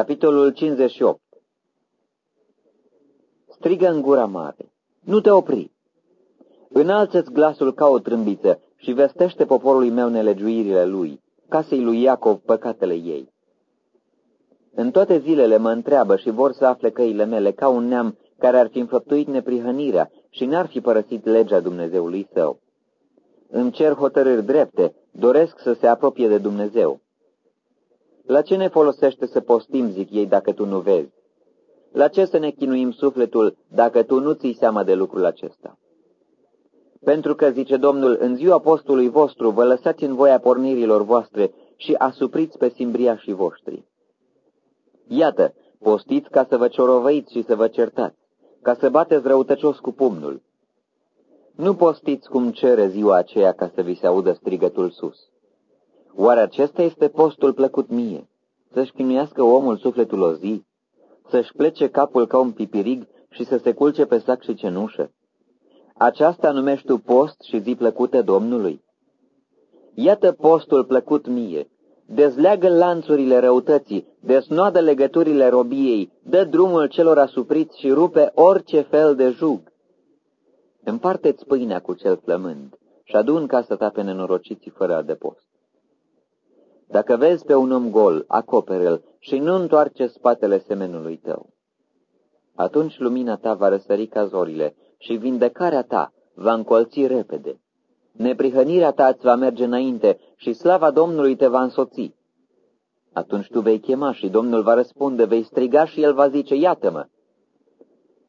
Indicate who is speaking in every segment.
Speaker 1: Capitolul 58 Strigă în gura mare, nu te opri! Înalță-ți glasul ca o trâmbiță și vestește poporului meu nelegiuirile lui, casei lui Iacov păcatele ei. În toate zilele mă întreabă și vor să afle căile mele ca un neam care ar fi înfăptuit neprihănirea și n-ar fi părăsit legea Dumnezeului său. Îmi cer hotărâri drepte, doresc să se apropie de Dumnezeu. La ce ne folosește să postim, zic ei, dacă tu nu vezi? La ce să ne chinuim sufletul dacă tu nu ții seama de lucrul acesta? Pentru că, zice Domnul, în ziua postului vostru vă lăsați în voia pornirilor voastre și asupriți pe simbriașii voștri. Iată, postiți ca să vă ciorovăiți și să vă certați, ca să bateți răutăcios cu pumnul. Nu postiți cum cere ziua aceea ca să vi se audă strigătul sus. Oare acesta este postul plăcut mie? Să-și chinuiască omul sufletul o zi? Să-și plece capul ca un pipirig și să se culce pe sac și cenușă? Aceasta numești tu post și zi plăcută Domnului? Iată postul plăcut mie, dezleagă lanțurile răutății, desnoadă legăturile robiei, dă drumul celor asupriți și rupe orice fel de jug. Împarte-ți pâinea cu cel flămând și adu în casă ta pe nenorociții fără adăpost. Dacă vezi pe un om gol, acopere-l și nu întoarce spatele semenului tău. Atunci lumina ta va răsări ca zorile și vindecarea ta va încolți repede. Neprihănirea ta îți va merge înainte și slava Domnului te va însoți. Atunci tu vei chema și Domnul va răspunde, vei striga și El va zice, iată-mă.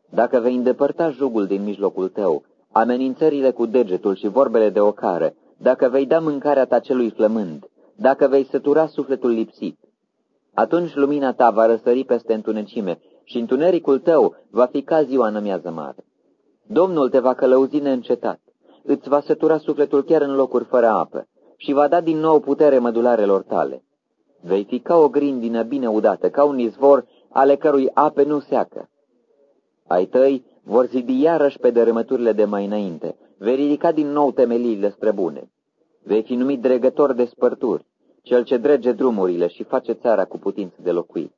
Speaker 1: Dacă vei îndepărta jugul din mijlocul tău, amenințările cu degetul și vorbele de ocară, dacă vei da mâncarea ta celui flămând, dacă vei sătura sufletul lipsit, atunci lumina ta va răsări peste întunecime și întunericul tău va fi ca ziua în mare. Domnul te va călăuzi neîncetat, îți va sătura sufletul chiar în locuri fără apă și va da din nou putere mădularelor tale. Vei fi ca o grindină bine udată, ca un izvor ale cărui ape nu seacă. Ai tăi vor zidi iarăși pe dărâmăturile de mai înainte, vei ridica din nou temeliile străbune. Vei fi numit dregător de spărturi, cel ce drege drumurile și face țara cu putință de locuit.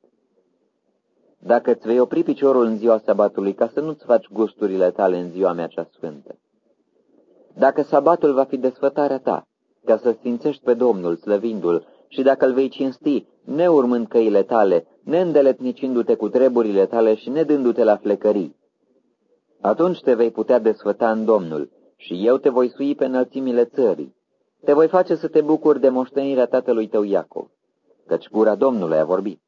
Speaker 1: Dacă îți vei opri piciorul în ziua sabatului ca să nu-ți faci gusturile tale în ziua mea cea sfântă. Dacă sabatul va fi desfătarea ta, ca să sfințești pe Domnul, slăvindu-L, și dacă îl vei cinsti, neurmând căile tale, neîndeletnicindu-te cu treburile tale și nedându-te la flecării, atunci te vei putea desfăta în Domnul și eu te voi sui pe înălțimile țării. Te voi face să te bucuri de moștenirea tatălui tău Iacov, căci gura Domnului a vorbit.